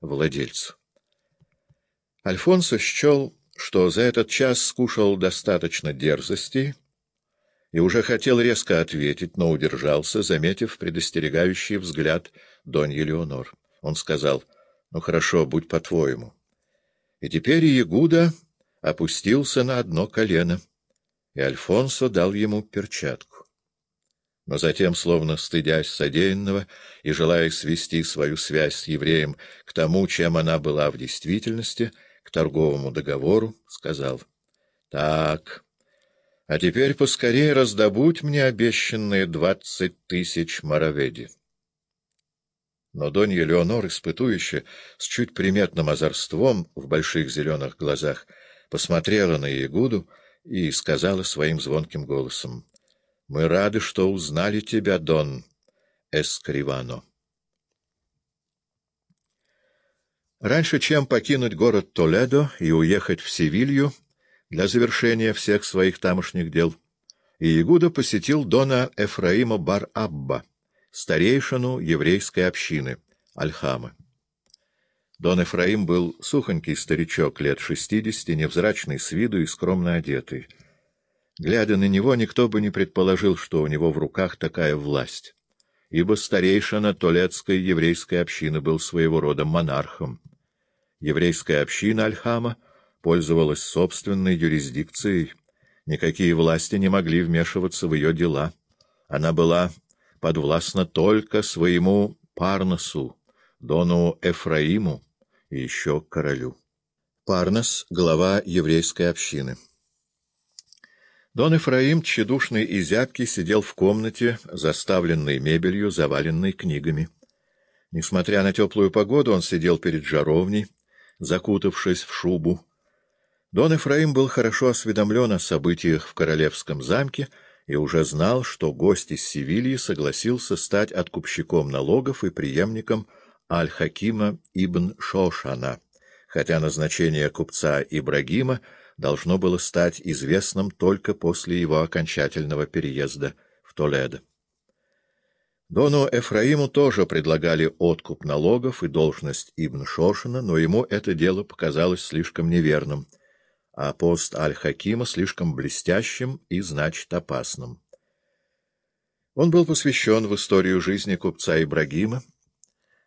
владельцу. Альфонсо счел, что за этот час скушал достаточно дерзостей, и уже хотел резко ответить, но удержался, заметив предостерегающий взгляд Донья Леонор. Он сказал, «Ну хорошо, будь по-твоему». И теперь Ягуда опустился на одно колено, и Альфонсо дал ему перчатку. Но затем, словно стыдясь содеянного и желая свести свою связь с евреем к тому, чем она была в действительности, к торговому договору, сказал, «Так...» А теперь поскорее раздобудь мне обещанные двадцать тысяч мараведи. Но Донья Леонор, испытующе, с чуть приметным озорством в больших зеленых глазах, посмотрела на Ягуду и сказала своим звонким голосом, — Мы рады, что узнали тебя, Дон Эскривано. Раньше, чем покинуть город Толедо и уехать в Севилью, для завершения всех своих тамошних дел, и Игуда посетил дона Эфраима Бар-Абба, старейшину еврейской общины, Альхамы. Дон Эфраим был сухонький старичок, лет шестидесяти, невзрачный с виду и скромно одетый. Глядя на него, никто бы не предположил, что у него в руках такая власть, ибо старейшина Толецкой еврейской общины был своего рода монархом. Еврейская община Альхама — пользовалась собственной юрисдикцией, никакие власти не могли вмешиваться в ее дела. Она была подвластна только своему Парносу, Дону Эфраиму и еще королю. Парнос — глава еврейской общины. Дон Эфраим, тщедушный и зябкий, сидел в комнате, заставленной мебелью, заваленной книгами. Несмотря на теплую погоду, он сидел перед жаровней, закутавшись в шубу, Дон Эфраим был хорошо осведомлен о событиях в королевском замке и уже знал, что гость из Севильи согласился стать откупщиком налогов и преемником Аль-Хакима ибн Шошана, хотя назначение купца Ибрагима должно было стать известным только после его окончательного переезда в Толедо. Дону Эфраиму тоже предлагали откуп налогов и должность Ибн Шошина, но ему это дело показалось слишком неверным — а пост Аль-Хакима слишком блестящим и, значит, опасным. Он был посвящен в историю жизни купца Ибрагима.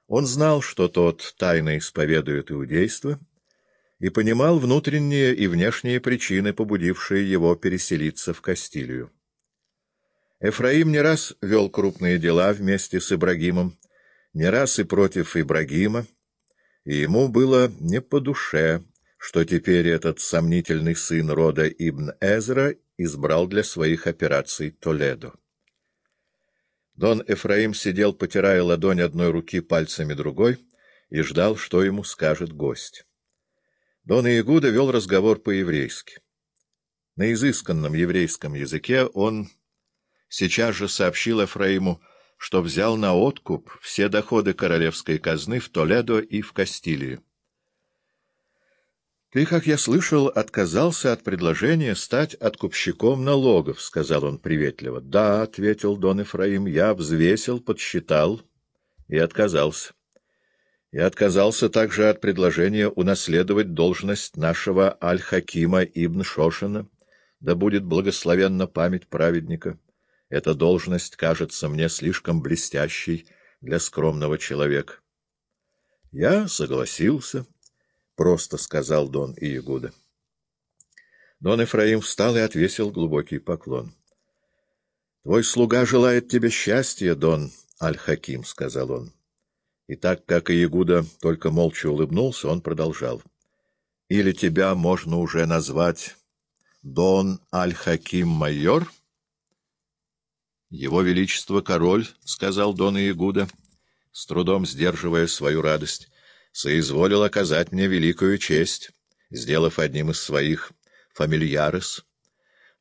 Он знал, что тот тайно исповедует иудейство, и понимал внутренние и внешние причины, побудившие его переселиться в Кастилию. Эфраим не раз вел крупные дела вместе с Ибрагимом, не раз и против Ибрагима, и ему было не по душе что теперь этот сомнительный сын рода Ибн Эзра избрал для своих операций Толедо. Дон Эфраим сидел, потирая ладонь одной руки пальцами другой, и ждал, что ему скажет гость. Дон Иегуда вел разговор по-еврейски. На изысканном еврейском языке он сейчас же сообщил Эфраиму, что взял на откуп все доходы королевской казны в Толедо и в Кастилии. — Ты, как я слышал, отказался от предложения стать откупщиком налогов, — сказал он приветливо. — Да, — ответил Дон Ифраим, — я взвесил, подсчитал и отказался. Я отказался также от предложения унаследовать должность нашего Аль-Хакима Ибн Шошина, да будет благословенна память праведника. Эта должность кажется мне слишком блестящей для скромного человека. Я согласился. — просто сказал Дон Иегуда. Дон Эфраим встал и отвесил глубокий поклон. — Твой слуга желает тебе счастья, Дон Аль-Хаким, — сказал он. И так как Иегуда только молча улыбнулся, он продолжал. — Или тебя можно уже назвать Дон Аль-Хаким-майор? — Его Величество Король, — сказал Дон Иегуда, с трудом сдерживая свою радость соизволил оказать мне великую честь, сделав одним из своих фамильярес.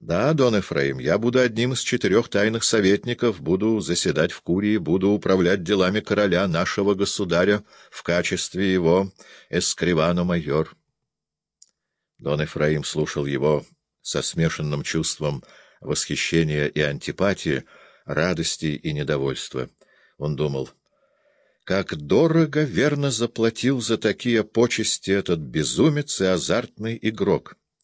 Да, Дон Эфраим, я буду одним из четырех тайных советников, буду заседать в Курии, буду управлять делами короля, нашего государя, в качестве его эскривано-майор. Дон Эфраим слушал его со смешанным чувством восхищения и антипатии, радости и недовольства. Он думал — как дорого верно заплатил за такие почести этот безумец и азартный игрок.